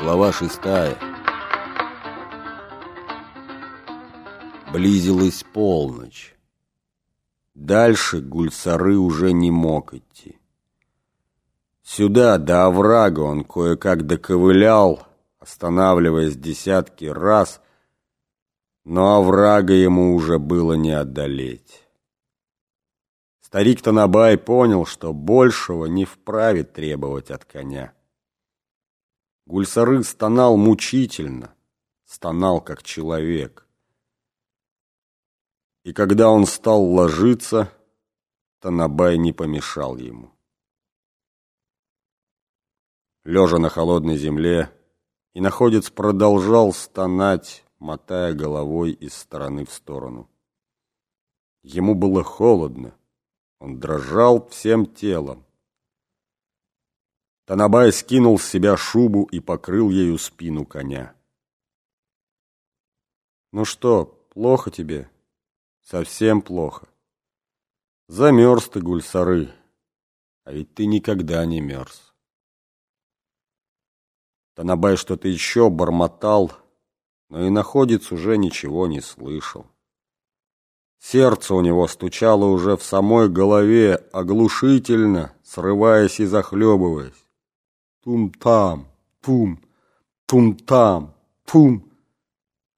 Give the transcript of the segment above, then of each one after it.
Глава шестая. Близилась полночь. Дальше Гульсары уже не мог идти. Сюда, до оврага, он кое-как доковылял, останавливаясь десятки раз, но оврага ему уже было не одолеть. Старик Танабай понял, что большего не вправе требовать от коня. Гульсары стонал мучительно, стонал как человек. И когда он стал ложиться, Танабай не помешал ему. Лежа на холодной земле, и находец продолжал стонать, мотая головой из стороны в сторону. Ему было холодно, он дрожал всем телом. Танабай скинул с себя шубу и покрыл ею спину коня. «Ну что, плохо тебе?» «Совсем плохо. Замерз ты, гульсары, а ведь ты никогда не мерз». Танабай что-то еще бормотал, но и находец уже ничего не слышал. Сердце у него стучало уже в самой голове, оглушительно, срываясь и захлебываясь. Тум-там, пум, тум-там, пум.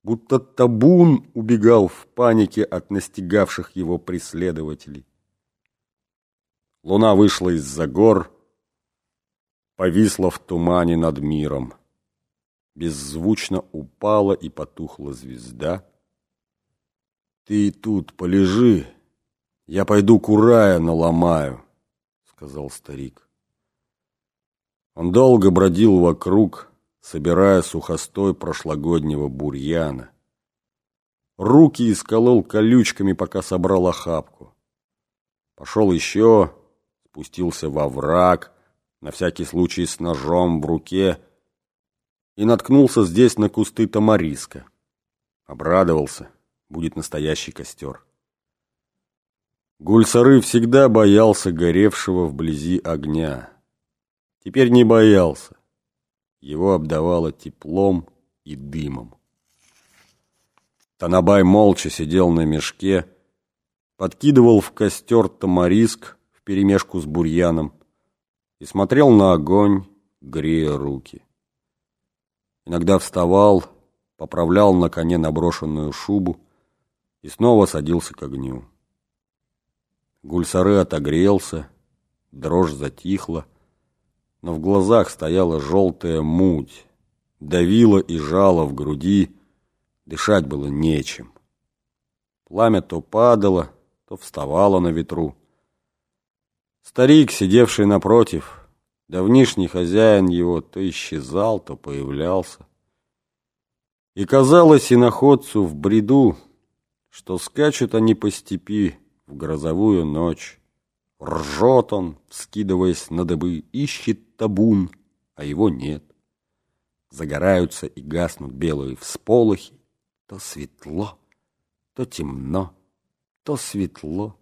Будто табун убегал в панике от настигавших его преследователей. Луна вышла из-за гор, повисла в тумане над миром. Беззвучно упала и потухла звезда — «Ты тут полежи, я пойду курая наломаю», — сказал старик. Он долго бродил вокруг, собирая сухостой прошлогоднего бурьяна. Руки исколол колючками, пока собрал охапку. Пошел еще, спустился во враг, на всякий случай с ножом в руке, и наткнулся здесь на кусты тамариска. Обрадовался — будет настоящий костер. Гульсары всегда боялся горевшего вблизи огня. Теперь не боялся. Его обдавало теплом и дымом. Танабай молча сидел на мешке, подкидывал в костер тамариск вперемешку с бурьяном и смотрел на огонь, грея руки. Иногда вставал, поправлял на коне наброшенную шубу, и снова садился к огню. Гульсары отогрелся, дрожь затихла, но в глазах стояла желтая муть, давила и жала в груди, дышать было нечем. Пламя то падало, то вставало на ветру. Старик, сидевший напротив, давнишний хозяин его, то исчезал, то появлялся. И казалось иноходцу в бреду, что скачут они по степи в грозовую ночь. Ржет он, скидываясь на дыбы, ищет табун, а его нет. Загораются и гаснут белые всполохи, то светло, то темно, то светло,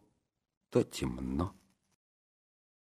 то темно.